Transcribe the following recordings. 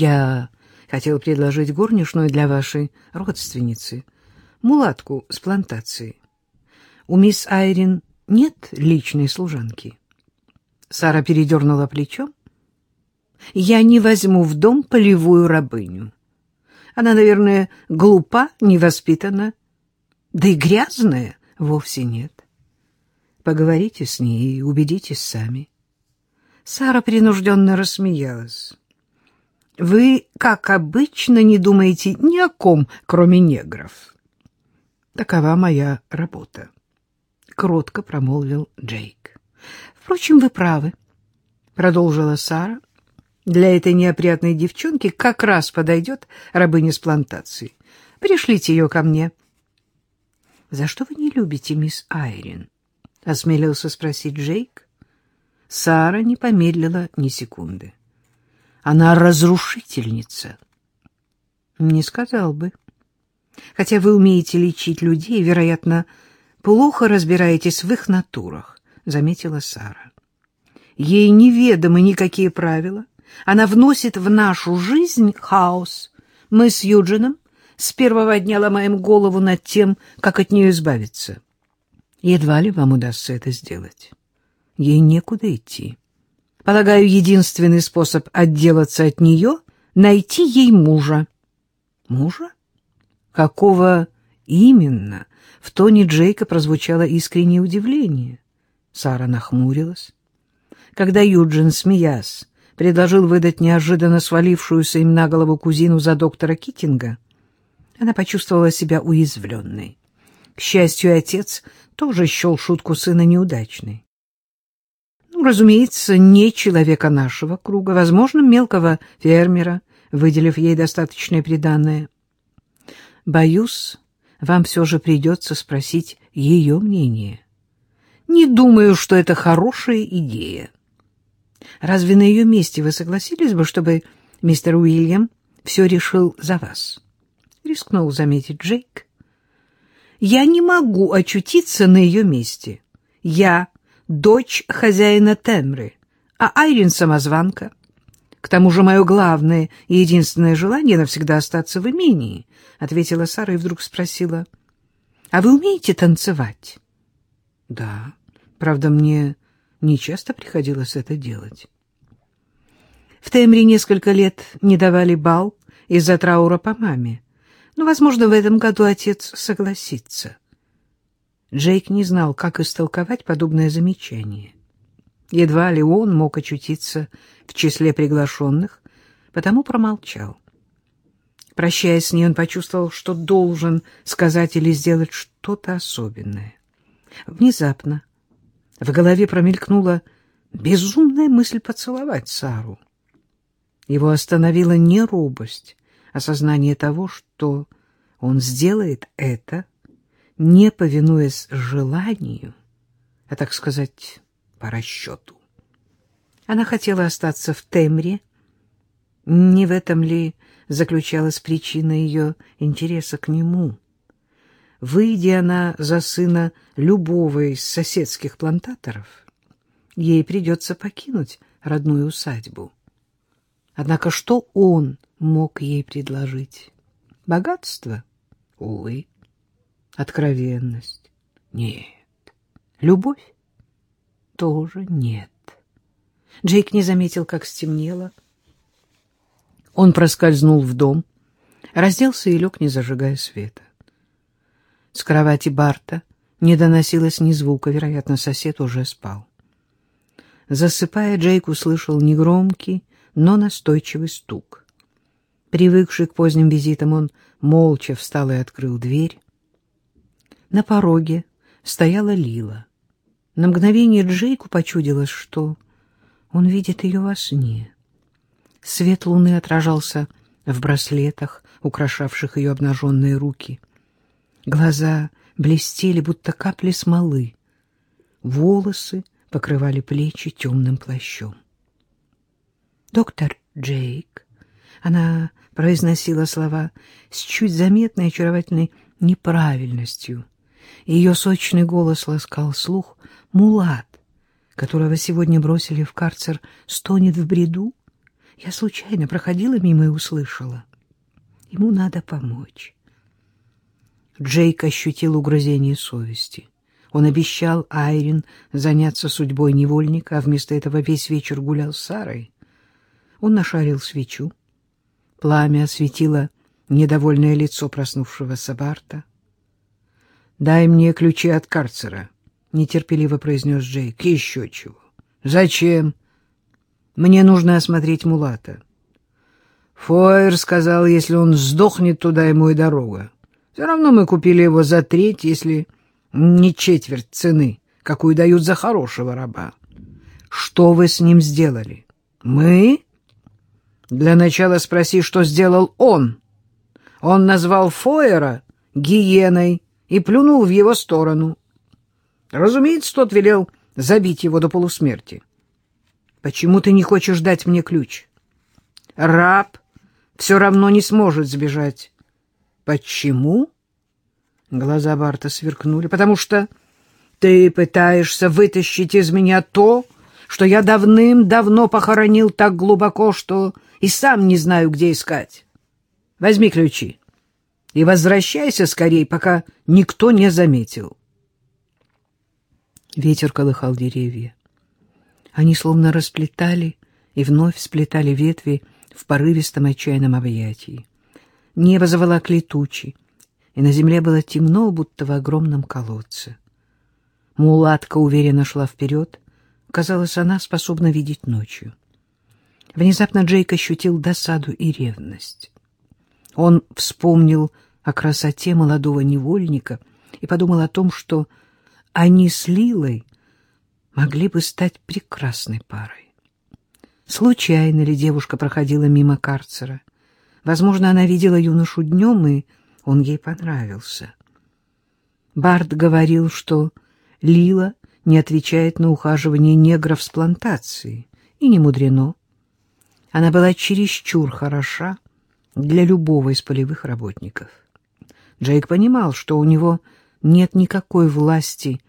Я хотел предложить горничную для вашей родственницы, мулатку с плантации. У мисс Айрин нет личной служанки. Сара передернула плечом. Я не возьму в дом полевую рабыню. Она, наверное, глупа, невоспитана, да и грязная вовсе нет. Поговорите с ней и убедитесь сами. Сара принужденно рассмеялась. Вы, как обычно, не думаете ни о ком, кроме негров. Такова моя работа, — кротко промолвил Джейк. Впрочем, вы правы, — продолжила Сара. Для этой неопрятной девчонки как раз подойдет рабыня с плантации. Пришлите ее ко мне. — За что вы не любите мисс Айрин? — осмелился спросить Джейк. Сара не помедлила ни секунды. Она разрушительница. Не сказал бы. Хотя вы умеете лечить людей, вероятно, плохо разбираетесь в их натурах, заметила Сара. Ей неведомы никакие правила. Она вносит в нашу жизнь хаос. Мы с Юджином с первого дня ломаем голову над тем, как от нее избавиться. Едва ли вам удастся это сделать. Ей некуда идти. Полагаю, единственный способ отделаться от нее — найти ей мужа. Мужа? Какого именно? В тоне Джейка прозвучало искреннее удивление. Сара нахмурилась. Когда Юджин, смеясь, предложил выдать неожиданно свалившуюся им на голову кузину за доктора Китинга, она почувствовала себя уязвленной. К счастью, отец тоже счел шутку сына неудачной. Ну, разумеется, не человека нашего круга, возможно, мелкого фермера, выделив ей достаточное приданное. Боюсь, вам все же придется спросить ее мнение. Не думаю, что это хорошая идея. Разве на ее месте вы согласились бы, чтобы мистер Уильям все решил за вас? Рискнул заметить Джейк. Я не могу очутиться на ее месте. Я дочь хозяина Темры, а Айрин — самозванка. К тому же мое главное и единственное желание навсегда остаться в имении, — ответила Сара и вдруг спросила. — А вы умеете танцевать? — Да, правда, мне не часто приходилось это делать. В Темре несколько лет не давали бал из-за траура по маме, но, возможно, в этом году отец согласится. — Джейк не знал, как истолковать подобное замечание. Едва ли он мог очутиться в числе приглашенных, потому промолчал. Прощаясь с ней, он почувствовал, что должен сказать или сделать что-то особенное. Внезапно в голове промелькнула безумная мысль поцеловать Сару. Его остановила не робость, а сознание того, что он сделает это — не повинуясь желанию, а, так сказать, по расчету. Она хотела остаться в Темре. Не в этом ли заключалась причина ее интереса к нему? Выйдя она за сына любого из соседских плантаторов, ей придется покинуть родную усадьбу. Однако что он мог ей предложить? Богатство? Увы. Откровенность? Нет. Любовь? Тоже нет. Джейк не заметил, как стемнело. Он проскользнул в дом, разделся и лег, не зажигая света. С кровати Барта не доносилось ни звука, вероятно, сосед уже спал. Засыпая, Джейк услышал негромкий, но настойчивый стук. Привыкший к поздним визитам, он молча встал и открыл дверь. На пороге стояла Лила. На мгновение Джейку почудилось, что он видит ее во сне. Свет луны отражался в браслетах, украшавших ее обнаженные руки. Глаза блестели, будто капли смолы. Волосы покрывали плечи темным плащом. «Доктор Джейк», — она произносила слова с чуть заметной очаровательной неправильностью — ее сочный голос ласкал слух. Мулат, которого сегодня бросили в карцер, стонет в бреду. Я случайно проходила мимо и услышала. Ему надо помочь. Джейк ощутил угрызение совести. Он обещал Айрин заняться судьбой невольника, а вместо этого весь вечер гулял с Сарой. Он нашарил свечу. Пламя осветило недовольное лицо проснувшегося Барта. — Дай мне ключи от карцера, — нетерпеливо произнес Джейк. — Еще чего. — Зачем? — Мне нужно осмотреть Мулата. Фойер сказал, если он сдохнет, туда ему и дорога. Все равно мы купили его за треть, если не четверть цены, какую дают за хорошего раба. Что вы с ним сделали? Мы? Для начала спроси, что сделал он. Он назвал Фойера гиеной и плюнул в его сторону. Разумеется, тот велел забить его до полусмерти. Почему ты не хочешь дать мне ключ? Раб все равно не сможет сбежать. Почему? Глаза Барта сверкнули. Потому что ты пытаешься вытащить из меня то, что я давным-давно похоронил так глубоко, что и сам не знаю, где искать. Возьми ключи и возвращайся скорей, пока никто не заметил. Ветер колыхал деревья. Они словно расплетали и вновь сплетали ветви в порывистом отчаянном объятии. Небо заволокли тучи, и на земле было темно, будто в огромном колодце. Мулатка уверенно шла вперед. Казалось, она способна видеть ночью. Внезапно Джейк ощутил досаду и ревность. Он вспомнил о красоте молодого невольника и подумал о том, что они с Лилой могли бы стать прекрасной парой. Случайно ли девушка проходила мимо карцера? Возможно, она видела юношу днем, и он ей понравился. Барт говорил, что Лила не отвечает на ухаживание негров с плантации, и не мудрено. Она была чересчур хороша для любого из полевых работников. Джейк понимал, что у него нет никакой власти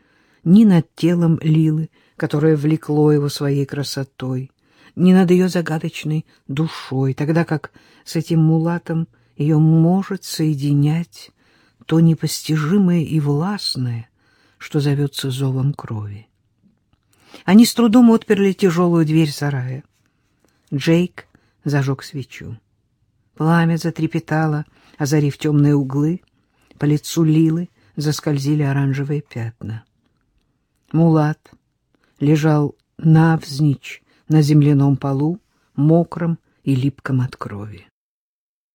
ни над телом Лилы, которое влекло его своей красотой, ни над ее загадочной душой, тогда как с этим мулатом ее может соединять то непостижимое и властное, что зовется зовом крови. Они с трудом отперли тяжелую дверь сарая. Джейк зажег свечу. Пламя затрепетало, озарив темные углы. По лицу Лилы заскользили оранжевые пятна. Мулат лежал навзничь на земляном полу, мокром и липком от крови.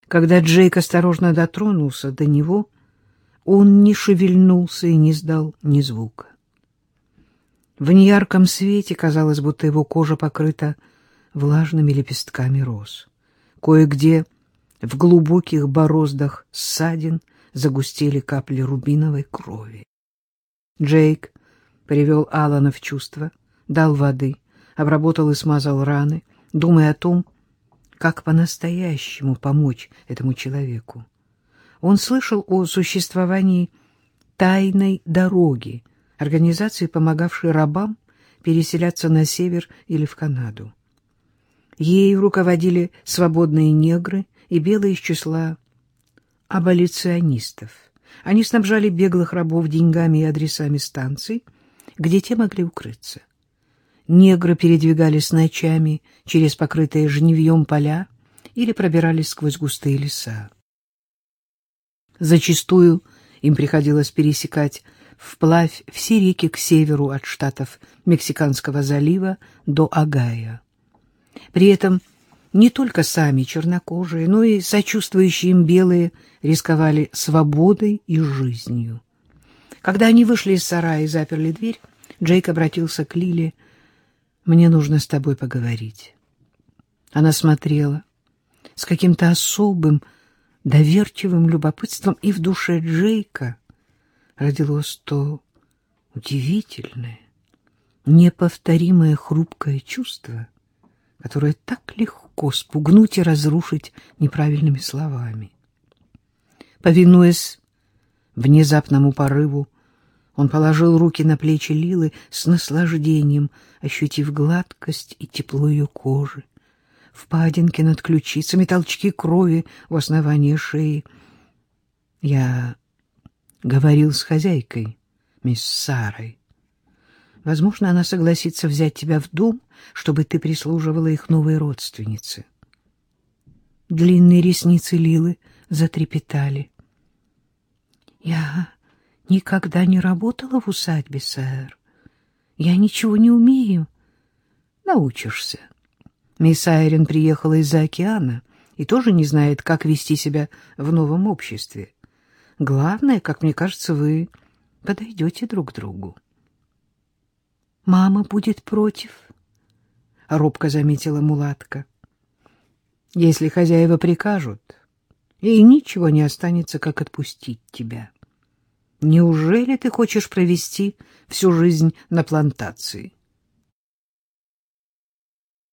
Когда Джейк осторожно дотронулся до него, он не шевельнулся и не сдал ни звука. В неярком свете казалось, будто его кожа покрыта влажными лепестками роз. Кое-где в глубоких бороздах ссадин загустели капли рубиновой крови. Джейк привел Алана в чувство, дал воды, обработал и смазал раны, думая о том, как по-настоящему помочь этому человеку. Он слышал о существовании тайной дороги, организации, помогавшей рабам переселяться на север или в Канаду. Ей руководили свободные негры и белые из числа аболиционистов. Они снабжали беглых рабов деньгами и адресами станций, где те могли укрыться. Негры передвигались ночами через покрытые жневьем поля или пробирались сквозь густые леса. Зачастую им приходилось пересекать вплавь все реки к северу от штатов Мексиканского залива до Агая. При этом не только сами чернокожие, но и сочувствующие им белые рисковали свободой и жизнью. Когда они вышли из сарая и заперли дверь, Джейк обратился к Лиле. «Мне нужно с тобой поговорить». Она смотрела с каким-то особым, доверчивым любопытством, и в душе Джейка родилось то удивительное, неповторимое хрупкое чувство, которое так легко спугнуть и разрушить неправильными словами. Повинуясь внезапному порыву, он положил руки на плечи Лилы с наслаждением, ощутив гладкость и тепло ее кожи, впадинки над ключицами, толчки крови у основания шеи. Я говорил с хозяйкой, мисс Сарой. Возможно, она согласится взять тебя в дом, чтобы ты прислуживала их новой родственнице. Длинные ресницы Лилы затрепетали. — Я никогда не работала в усадьбе, сэр. Я ничего не умею. Научишься. Мисс Айрин приехала из-за океана и тоже не знает, как вести себя в новом обществе. Главное, как мне кажется, вы подойдете друг к другу. Мама будет против, — робко заметила мулатка. Если хозяева прикажут, ей ничего не останется, как отпустить тебя. Неужели ты хочешь провести всю жизнь на плантации? —